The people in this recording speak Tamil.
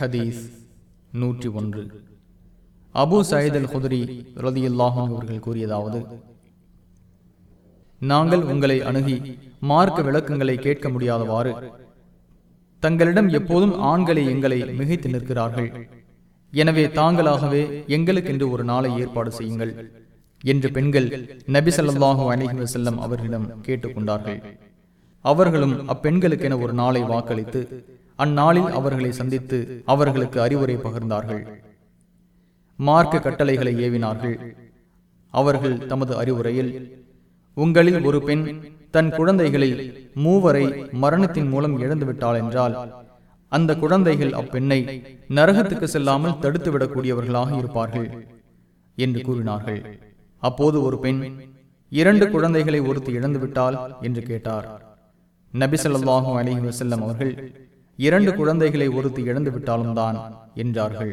ஹதீஸ் நூற்றி ஒன்று. அபு சயீத் அல் குதிரி ரதியுல்லாஹும் அவர்கள் கூறியதாவது நாங்கள் உங்களை அணுகி மார்க்க விளக்கங்களை கேட்க முடியாதவாறு தங்களிடம் எப்போதும் ஆண்களை எங்களை மிகைத்து நிற்கிறார்கள். எனவே தாங்களாகவே எங்களுக்கென்று ஒரு நாளை ஏற்பாடு செய்யுங்கள் என்று பெண்கள் நபி ஸல்லல்லாஹு அலைஹி வஸல்லம் அவர்களிடம் கேட்டுக்கொண்டார்கள். அவர்களும் அப்பெண்களுக்கென ஒரு நாளை வாக்களித்து அந்நாளில் அவர்களை சந்தித்து அவர்களுக்கு அறிவுரை பகிர்ந்தார்கள். மார்க்க கட்டளைகளை ஏவினார்கள். அவர்கள் தமது அறிவுரையில் உங்களில் ஒரு பெண் தன் குழந்தைகளில் மூவரை மரணத்தின் மூலம் இழந்துவிட்டாள் என்றால் அந்த குழந்தைகள் அப்பெண்ணை நரகத்துக்கு செல்லாமல் தடுத்துவிடக்கூடியவர்களாக இருப்பார்கள் என்று கூறினார்கள். அப்போது ஒரு பெண் இரண்டு குழந்தைகளை ஒருத்தி இழந்துவிட்டால் என்று கேட்டார். நபி ஸல்லல்லாஹு அலைஹி அவர்கள் இரண்டு குழந்தைகளை ஒருத்தி இழந்து விட்டாலும் தான் என்றார்கள்.